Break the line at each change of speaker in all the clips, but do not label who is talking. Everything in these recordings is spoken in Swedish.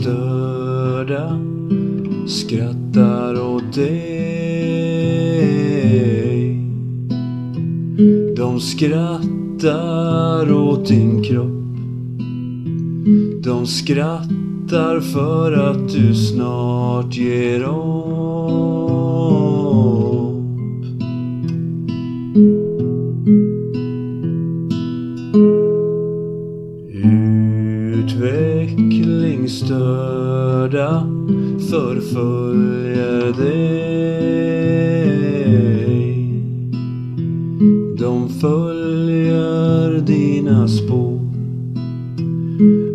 störda skrattar åt dig. De skrattar åt din kropp. De skrattar för att du snart ger upp. Följer dig. De följer dina spår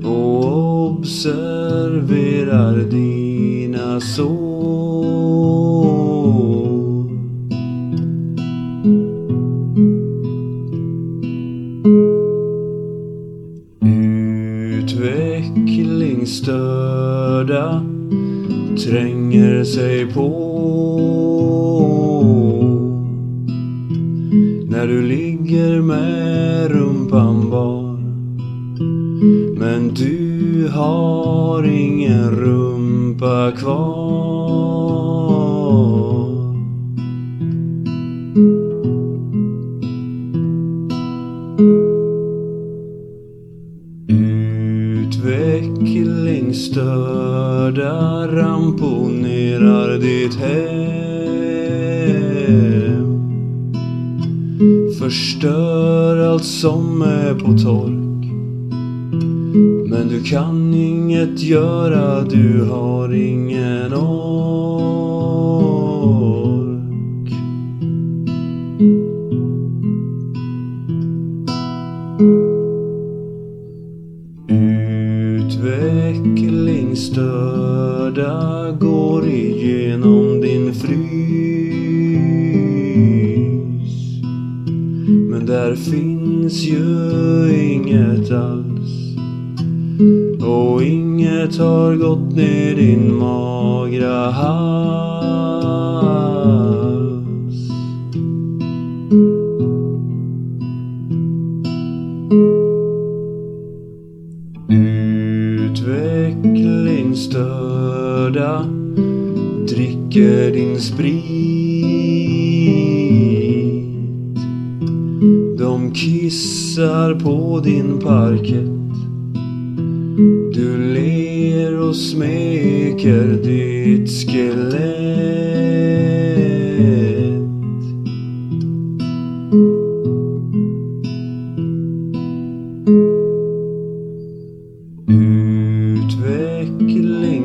och observerar dina sår. Tränger sig på. När du ligger med rumpan bar. Men du har ingen rumpa kvar. Ramponerar ditt hem Förstör allt som är på tork Men du kan inget göra, du har ingen aning. Utvecklingsstörda går igenom din frys. Men där finns ju inget alls. Och inget har gått ner din magra hals lördag dricker din sprit. De kissar på din parkett Du ler och smeker ditt skelett.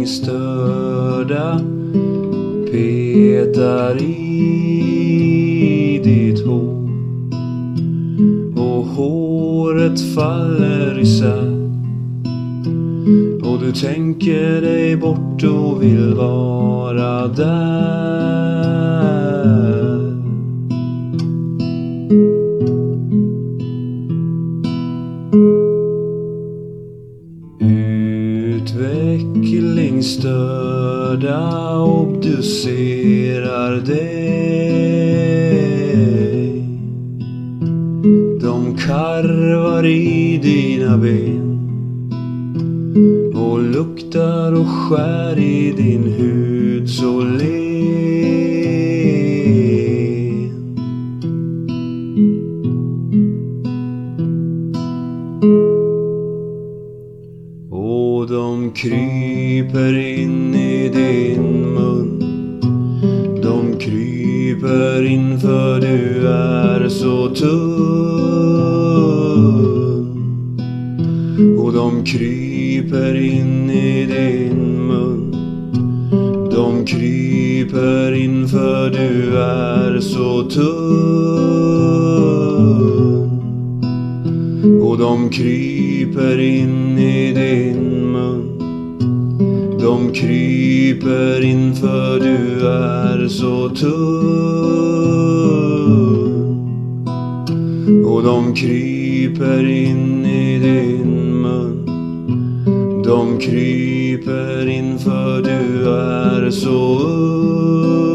Störda petar i ditt hår och håret faller isär och du tänker dig bort och vill vara där. Utvecklingsstörda obducerar dig. De karvar i dina ben och luktar och skär i din hud så len Och de kryper in i din mun. De kryper in för du är så tunn. Och de kryper in i din mun. De kryper in för du är så tunn. Och de kryper in i din mun de kryper in för du är så tunn Och de kryper in i din mun. De kryper in för du är så ung.